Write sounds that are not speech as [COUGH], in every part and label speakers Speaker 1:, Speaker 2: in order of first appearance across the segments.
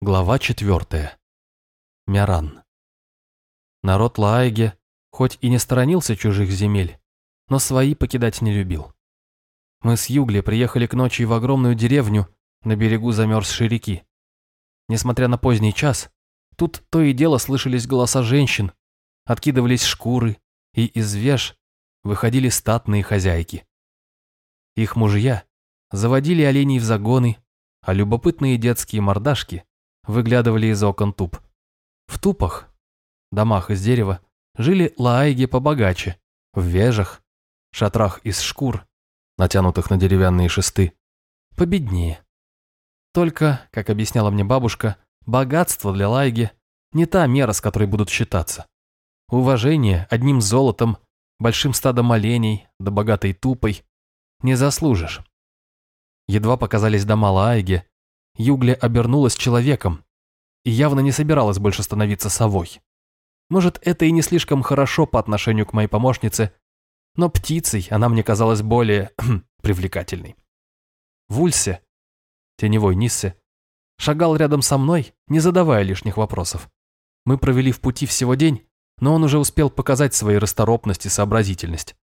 Speaker 1: Глава четвертая. Мяран. Народ Лааги хоть и не сторонился чужих земель, но свои покидать не любил. Мы с Югли приехали к ночи в огромную деревню на берегу замерзшей реки. Несмотря на поздний час, тут то и дело слышались голоса женщин, откидывались шкуры, и из веж выходили статные хозяйки. Их мужья заводили оленей в загоны, а любопытные детские мордашки выглядывали из окон туп. В тупах, домах из дерева, жили лаайги побогаче, в вежах, шатрах из шкур, натянутых на деревянные шесты, победнее. Только, как объясняла мне бабушка, богатство для лайги не та мера, с которой будут считаться. Уважение одним золотом, большим стадом оленей, да богатой тупой не заслужишь. Едва показались дома Лаайги, Югли обернулась человеком и явно не собиралась больше становиться совой. Может, это и не слишком хорошо по отношению к моей помощнице, но птицей она мне казалась более [CLEARS THROAT] привлекательной. Вульсе, теневой Ниссе, шагал рядом со мной, не задавая лишних вопросов. Мы провели в пути всего день, но он уже успел показать свои расторопность и сообразительность.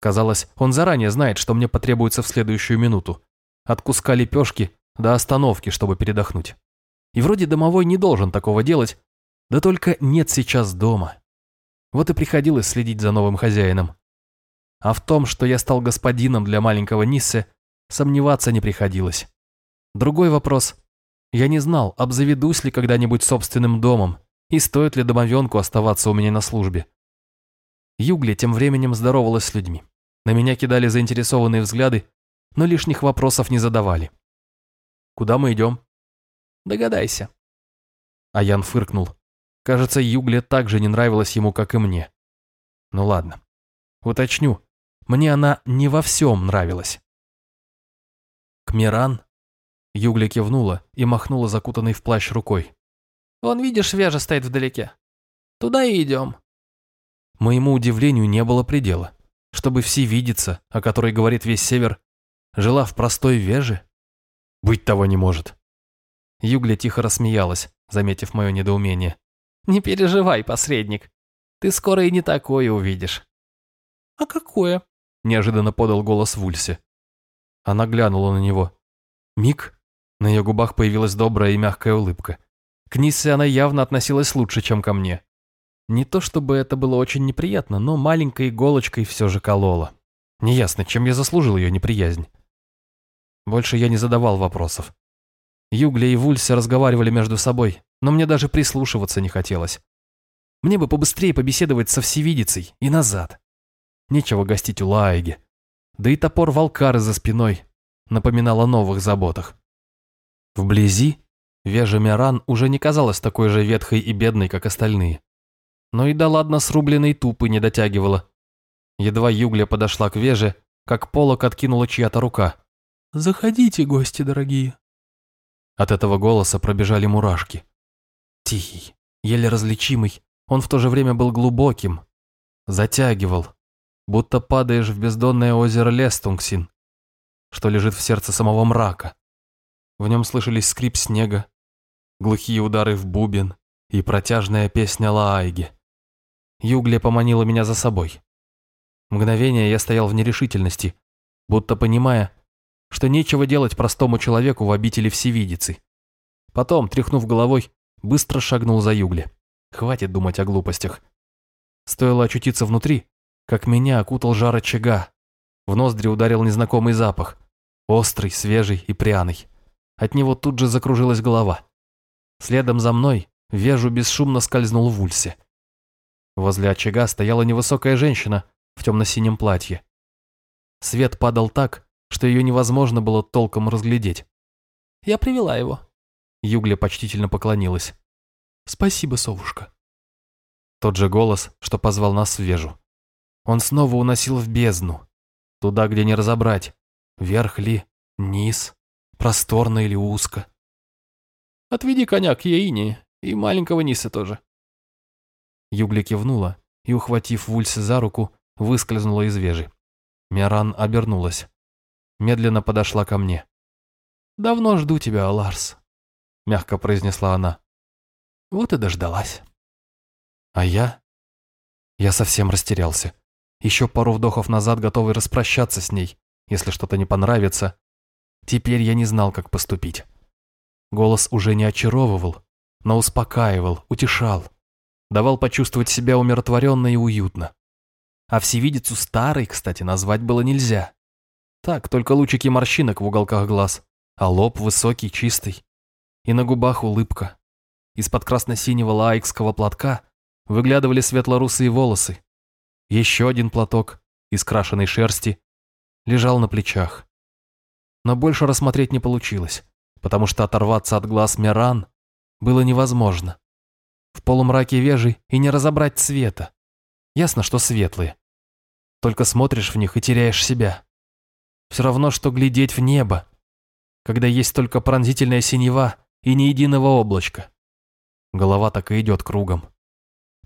Speaker 1: Казалось, он заранее знает, что мне потребуется в следующую минуту. От куска лепешки до остановки, чтобы передохнуть. И вроде домовой не должен такого делать, да только нет сейчас дома. Вот и приходилось следить за новым хозяином. А в том, что я стал господином для маленького Ниссе, сомневаться не приходилось. Другой вопрос. Я не знал, обзаведусь ли когда-нибудь собственным домом, и стоит ли домовенку оставаться у меня на службе. Югли тем временем здоровалась с людьми. На меня кидали заинтересованные взгляды, но лишних вопросов не задавали. Куда мы идем?» «Догадайся». А Ян фыркнул. Кажется, Югле так же не нравилась ему, как и мне. Ну ладно. Уточню. Мне она не во всем нравилась. «Кмиран?» Югля кивнула и махнула закутанной в плащ рукой.
Speaker 2: «Вон, видишь, вежа стоит вдалеке. Туда и идем».
Speaker 1: Моему удивлению не было предела. Чтобы все видеться, о которой говорит весь север, жила в простой веже? Быть того не может. Югля тихо рассмеялась, заметив мое недоумение.
Speaker 2: «Не переживай, посредник. Ты скоро и не такое увидишь».
Speaker 1: «А какое?» – неожиданно подал голос Вульсе. Она глянула на него. Миг, на ее губах появилась добрая и мягкая улыбка. К Ниссе она явно относилась лучше, чем ко мне. Не то чтобы это было очень неприятно, но маленькой иголочкой все же колола. Неясно, чем я заслужил ее неприязнь. Больше я не задавал вопросов. Югля и Вулься разговаривали между собой, но мне даже прислушиваться не хотелось. Мне бы побыстрее побеседовать со всевидицей и назад. Нечего гостить у Лаэги. Да и топор Волкары за спиной напоминал о новых заботах. Вблизи Вежа Миран уже не казалась такой же ветхой и бедной, как остальные. Но и да ладно срубленной тупы не дотягивала. Едва Югля подошла к Веже, как полок откинула чья-то рука.
Speaker 2: «Заходите, гости дорогие».
Speaker 1: От этого голоса пробежали мурашки. Тихий, еле различимый, он в то же время был глубоким, затягивал, будто падаешь в бездонное озеро Лестунгсин, что лежит в сердце самого мрака. В нем слышались скрип снега, глухие удары в бубен и протяжная песня Лаайги. Югле поманила меня за собой. Мгновение я стоял в нерешительности, будто понимая, что нечего делать простому человеку в обители всевидицы. Потом, тряхнув головой, быстро шагнул за Югли. Хватит думать о глупостях. Стоило очутиться внутри, как меня окутал жар очага. В ноздри ударил незнакомый запах. Острый, свежий и пряный. От него тут же закружилась голова. Следом за мной Вежу бесшумно скользнул в ульсе. Возле очага стояла невысокая женщина в темно-синем платье. Свет падал так, что ее невозможно было толком разглядеть.
Speaker 2: «Я привела его».
Speaker 1: Югля почтительно поклонилась.
Speaker 2: «Спасибо, совушка».
Speaker 1: Тот же голос, что позвал нас в вежу. Он снова уносил в бездну. Туда, где не разобрать, вверх ли, низ, просторно или узко.
Speaker 2: «Отведи коня к Яине и маленького Ниса тоже».
Speaker 1: Югля кивнула и, ухватив Вульса за руку, выскользнула из вежи. Миран обернулась медленно подошла ко мне.
Speaker 2: «Давно жду тебя, Ларс».
Speaker 1: — мягко произнесла она.
Speaker 2: Вот и дождалась.
Speaker 1: А я? Я совсем растерялся. Еще пару вдохов назад готовый распрощаться с ней, если что-то не понравится. Теперь я не знал, как поступить. Голос уже не очаровывал, но успокаивал, утешал. Давал почувствовать себя умиротворенно и уютно. А всевидицу старой, кстати, назвать было нельзя. Так, только лучики морщинок в уголках глаз, а лоб высокий, чистый. И на губах улыбка. Из-под красно-синего лаикского платка выглядывали светло-русые волосы. Еще один платок из крашеной шерсти лежал на плечах. Но больше рассмотреть не получилось, потому что оторваться от глаз Миран было невозможно. В полумраке вежи и не разобрать цвета. Ясно, что светлые. Только смотришь в них и теряешь себя. Все равно, что глядеть в небо, когда есть только пронзительная синева и ни единого облачка. Голова так и идет кругом.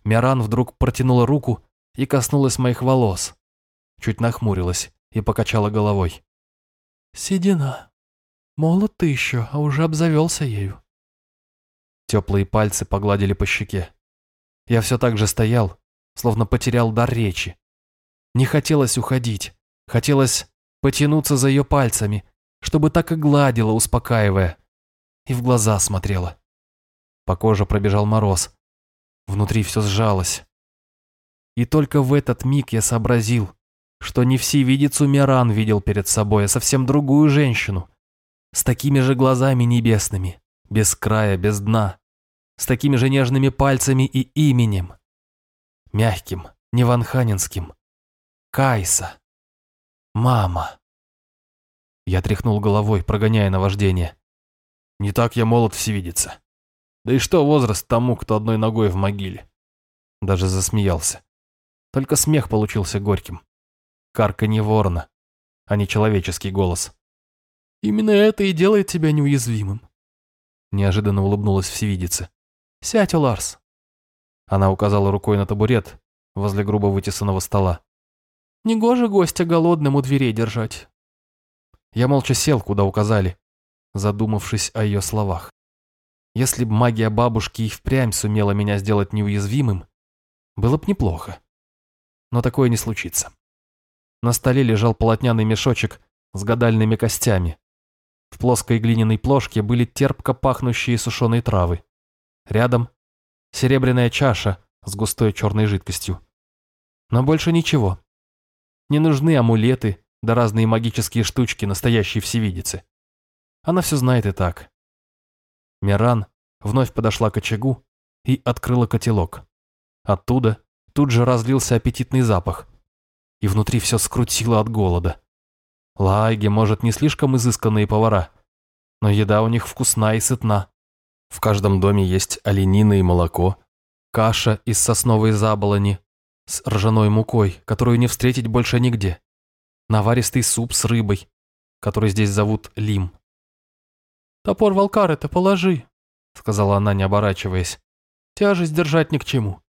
Speaker 1: Миран вдруг протянула руку и коснулась моих волос. Чуть нахмурилась и покачала головой.
Speaker 2: «Седина. Молод ты еще, а уже обзавелся ею».
Speaker 1: Теплые пальцы погладили по щеке. Я все так же стоял, словно потерял дар речи. Не хотелось уходить, хотелось потянуться за ее пальцами, чтобы так и гладила, успокаивая. И в глаза смотрела. По коже пробежал мороз. Внутри все сжалось. И только в этот миг я сообразил, что не всевидицу Миран видел перед собой, а совсем другую женщину. С такими же глазами небесными, без края, без дна. С такими же нежными пальцами и именем. Мягким, не ванханинским. Кайса. Мама. Я тряхнул головой, прогоняя наваждение. Не так я молод всевидица. Да и что возраст тому, кто одной ногой в могиле? Даже засмеялся. Только смех получился горьким. Карка не ворона, а не человеческий голос.
Speaker 2: «Именно это и делает тебя неуязвимым», —
Speaker 1: неожиданно улыбнулась всевидица.
Speaker 2: «Сядь, Ларс».
Speaker 1: Она указала рукой на табурет возле грубо вытесанного стола.
Speaker 2: «Негоже гостя голодным у дверей держать».
Speaker 1: Я молча сел, куда указали, задумавшись о ее словах. Если б магия бабушки и впрямь сумела меня сделать неуязвимым, было б неплохо. Но такое не случится. На столе лежал полотняный мешочек с гадальными костями. В плоской глиняной плошке были терпко пахнущие сушеные травы. Рядом серебряная чаша с густой черной жидкостью. Но больше ничего. Не нужны амулеты да разные магические штучки настоящей всевидицы. Она все знает и так. Миран вновь подошла к очагу и открыла котелок. Оттуда тут же разлился аппетитный запах, и внутри все скрутило от голода. Лааги, может, не слишком изысканные повара, но еда у них вкусна и сытна. В каждом доме есть оленина и молоко, каша из сосновой заболони с ржаной мукой, которую не встретить больше нигде, наваристый суп с рыбой, который здесь зовут лим.
Speaker 2: «Топор Волкары-то положи», — сказала она, не оборачиваясь. «Тяжесть держать ни к чему.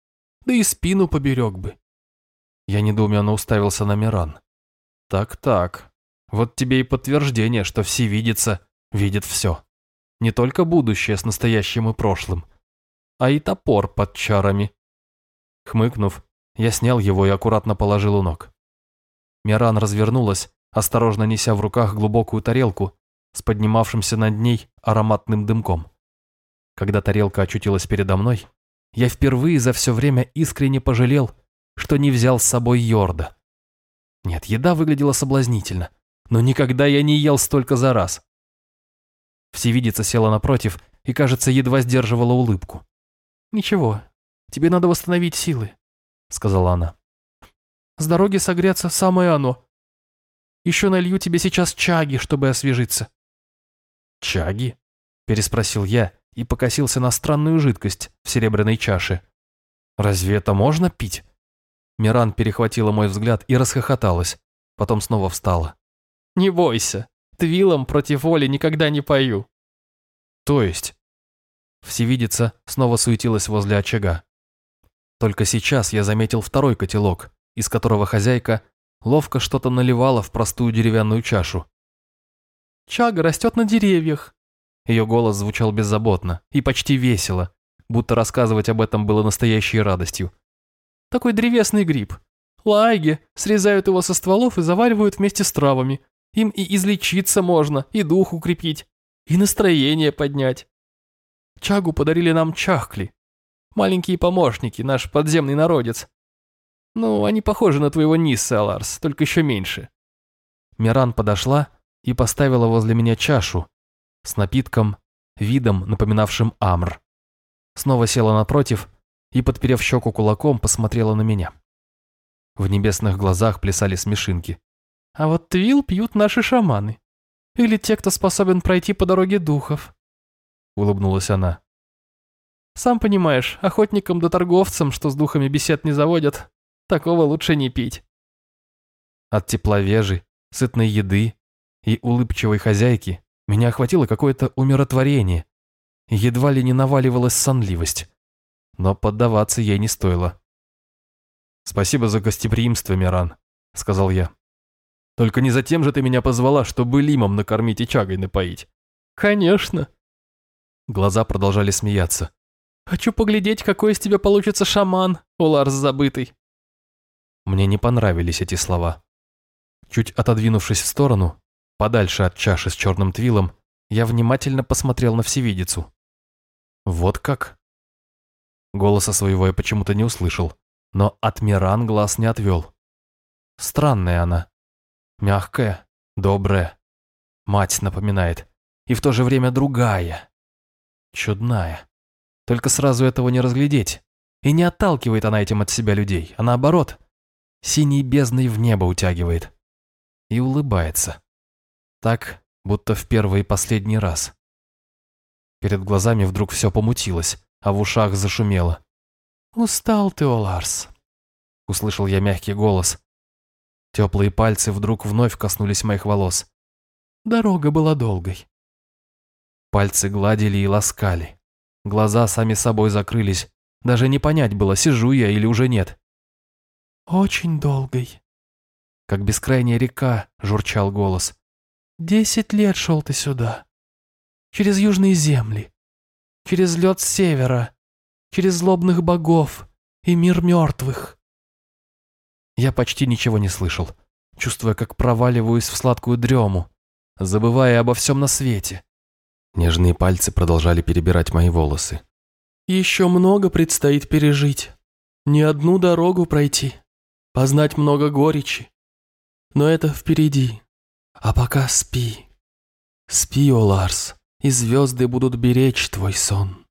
Speaker 2: Да и спину поберег бы».
Speaker 1: Я недоуменно уставился на Миран. «Так-так, вот тебе и подтверждение, что все видится, видит все. Не только будущее с настоящим и прошлым, а и топор под чарами». Хмыкнув, я снял его и аккуратно положил у ног. Миран развернулась, осторожно неся в руках глубокую тарелку с поднимавшимся над ней ароматным дымком. Когда тарелка очутилась передо мной, я впервые за все время искренне пожалел, что не взял с собой Йорда. Нет, еда выглядела соблазнительно, но никогда я не ел столько за раз. Всевидица села напротив и, кажется, едва сдерживала улыбку.
Speaker 2: «Ничего, тебе надо восстановить силы», — сказала она. «С дороги согреться самое оно. Еще налью тебе сейчас чаги, чтобы освежиться».
Speaker 1: «Чаги?» – переспросил я и покосился на странную жидкость в серебряной чаше. «Разве это можно пить?» Миран перехватила мой взгляд и расхохоталась, потом снова встала.
Speaker 2: «Не бойся, твилом против воли никогда не пою».
Speaker 1: «То есть?» Всевидица снова суетилась возле очага. Только сейчас я заметил второй котелок, из которого хозяйка ловко что-то наливала в простую деревянную чашу.
Speaker 2: Чага растет на деревьях.
Speaker 1: Ее голос звучал беззаботно и почти весело, будто рассказывать об этом было настоящей радостью.
Speaker 2: «Такой древесный гриб. Лайги срезают его со стволов и заваривают вместе с травами. Им и излечиться можно, и дух укрепить, и настроение поднять. Чагу подарили нам чахкли. Маленькие помощники, наш подземный народец. Ну, они похожи на твоего Нисса, Аларс, только еще меньше».
Speaker 1: Миран подошла и поставила возле меня чашу с напитком, видом, напоминавшим амр. Снова села напротив и, подперев щеку кулаком, посмотрела на меня. В небесных глазах плясали смешинки.
Speaker 2: «А вот твил пьют наши шаманы. Или те, кто способен пройти по дороге духов», — улыбнулась она. «Сам понимаешь, охотникам да торговцам, что с духами бесед не заводят, такого лучше не пить».
Speaker 1: От тепла вежи, сытной еды и улыбчивой хозяйки меня охватило какое-то умиротворение. Едва ли не наваливалась сонливость. Но поддаваться ей не стоило. «Спасибо за гостеприимство, Миран», — сказал я. «Только не затем же ты меня позвала, чтобы лимом накормить и чагой напоить».
Speaker 2: «Конечно».
Speaker 1: Глаза продолжали смеяться.
Speaker 2: «Хочу поглядеть, какой из тебя получится шаман, Уларс забытый».
Speaker 1: Мне не понравились эти слова. Чуть отодвинувшись в сторону, Подальше от чаши с черным твилом, я внимательно посмотрел на всевидицу. Вот как? Голоса своего я почему-то не услышал, но от Миран глаз не отвел. Странная она. Мягкая, добрая. Мать напоминает. И в то же время другая. Чудная. Только сразу этого не разглядеть. И не отталкивает она этим от себя людей, а наоборот, синей бездной в небо утягивает. И улыбается. Так, будто в первый и последний раз. Перед глазами вдруг все помутилось, а в ушах зашумело.
Speaker 2: «Устал ты, Оларс», —
Speaker 1: услышал я мягкий голос. Теплые пальцы вдруг вновь коснулись моих волос.
Speaker 2: «Дорога была долгой».
Speaker 1: Пальцы гладили и ласкали. Глаза сами собой закрылись. Даже не понять было, сижу я или уже нет.
Speaker 2: «Очень долгой».
Speaker 1: Как бескрайняя река, журчал голос.
Speaker 2: Десять лет шел ты сюда. Через южные земли. Через лед с севера. Через злобных богов и мир мертвых.
Speaker 1: Я почти ничего не слышал, чувствуя, как проваливаюсь в сладкую дрему, забывая обо всем на свете. Нежные пальцы продолжали перебирать мои волосы.
Speaker 2: Еще много предстоит пережить. Не одну дорогу пройти. Познать много горечи. Но это впереди. А пока спи. Спи, о Ларс, и звезды будут беречь твой сон.